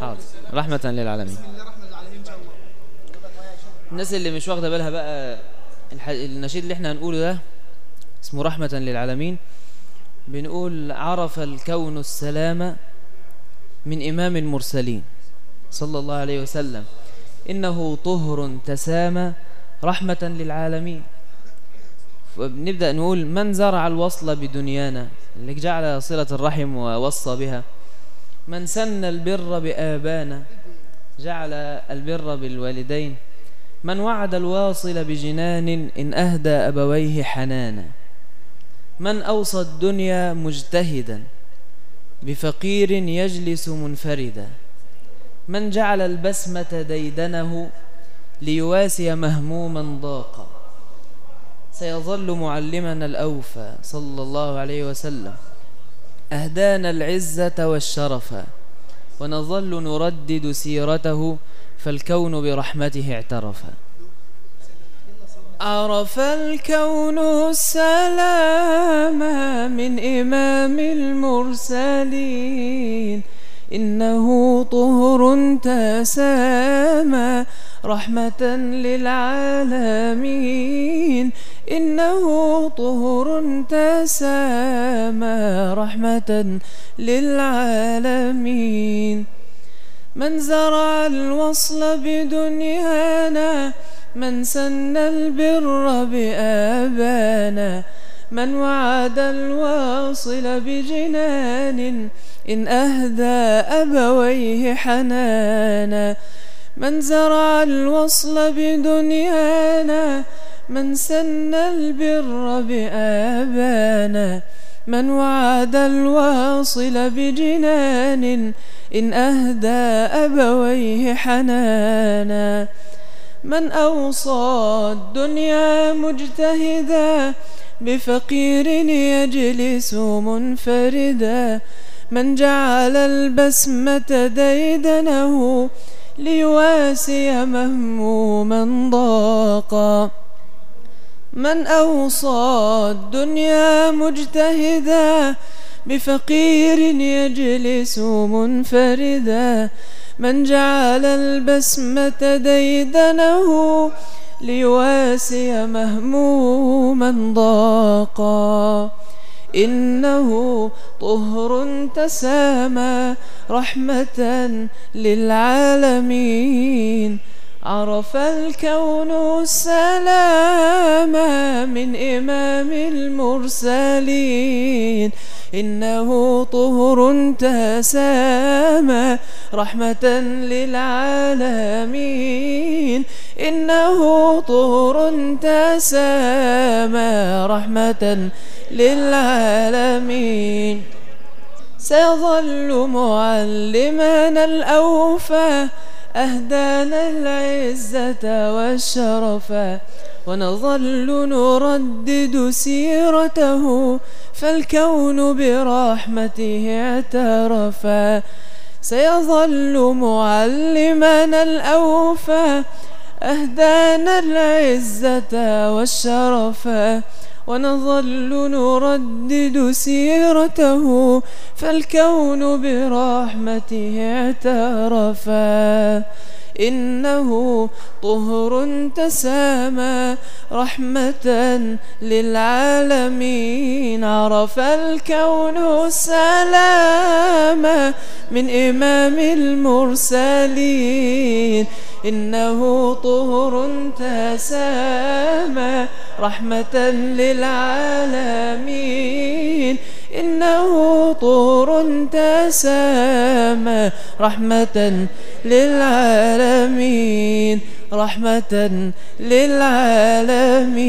حاضر. رحمة للعالمين. الناس اللي مش واخدة بالها بقى. النشيد اللي إحنا هنقوله ده اسمه رحمة للعالمين. بنقول عرف الكون السلام من إمام المرسلين صلى الله عليه وسلم. إنه طهر تسامى رحمة للعالمين. فبنبدأ نقول من زرع الوصل بدنيانا؟ اللي جعل صلة الرحم ووصى بها. من سن البر بآبانا جعل البر بالوالدين. من وعد الواصل بجنان إن أهدى أبويه حنانا. من أوصى الدنيا مجتهدا بفقير يجلس منفردا. من جعل البسمة ديدنه ليواسي مهموما ضاقا. سيظل معلمنا الأوفى صلى الله عليه وسلم. أهدانا العزة والشرف. ونظل نردد سيرته فالكون برحمته اعترف. عرف الكون السلام من إمام المرسلين. إنه طهر تسامى رحمة للعالمين. إنه طهر تسامى رحمة للعالمين. من زرع الوصل بدنيانا من سن البر بآبانا من وعد الواصل بجنان إن أهدى أبويه حنانا. من زرع الوصل بدنيانا من سن البر بآبانا. من وعد الواصل بجنان إن أهدى أبويه حنانا. من أوصى الدنيا مجتهدا بفقير يجلس منفردا. من جعل البسمة ديدنه ليواسي مهموما ضاقا. من أوصى الدنيا مجتهدا. بفقير يجلس منفردا. من جعل البسمة ديدنه ليواسي مهموما ضاقا. إنه طهر تسامى رحمة للعالمين. عرف الكون السلام من إمام المرسلين. إنه طهر تسامى رحمة للعالمين. إنه طهر تسامى رحمة للعالمين. سيظل معلمنا الأوفى أهدانا العزة والشرفا ونظل نردد سيرته فالكون برحمته اعترفا. سيظل معلمنا الأوفى أهدانا العزة والشرفا ونظل نردد سيرته فالكون برحمته اعترفا إنه طهر تسامى رحمة للعالمين. عرف الكون السلام من إمام المرسلين. إنه طهر تسامى رحمة للعالمين. إنه طور تسامى رحمة للعالمين رحمة للعالمين.